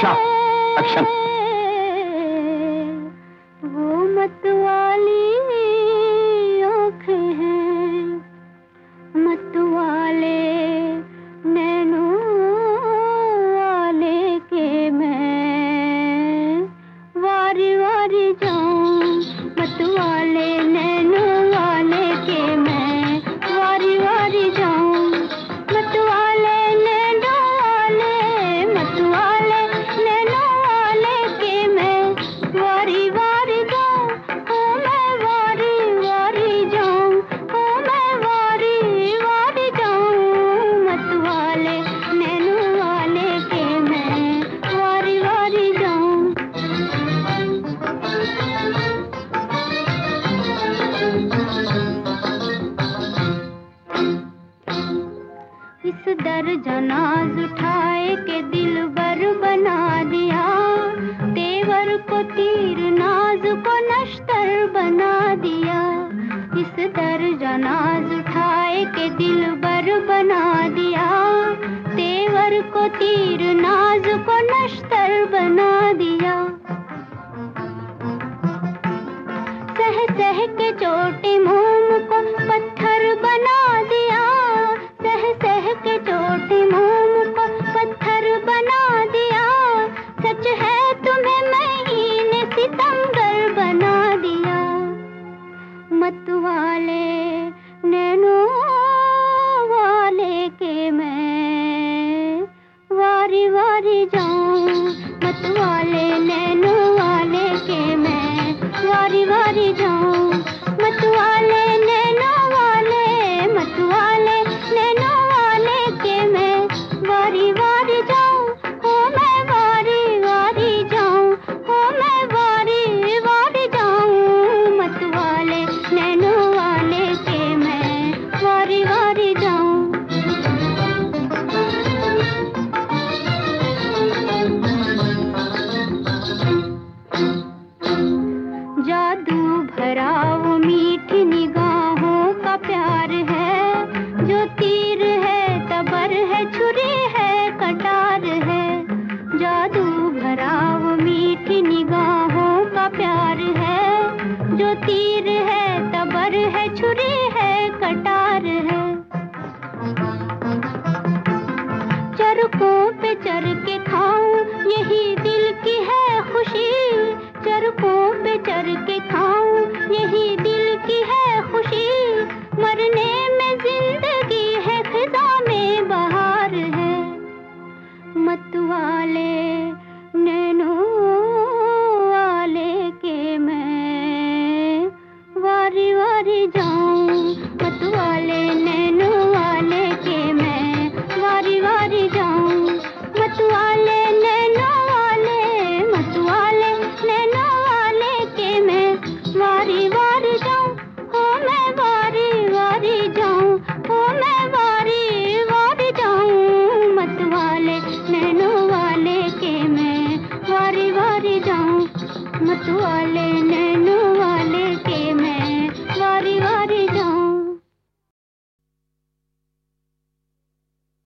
दिशा action दर जनाज उठाए के दिल बर बना दिया। तेवर को तीर नाज को नश्तर बना दिया। इस दर जनाज उठाए के दिल बर बना दिया। तेवर को तीर नाज को नश्तर बना दिया। सह सह के चोटे के मैं। वारी वारी जाऊँ मतवा करके खा toilet.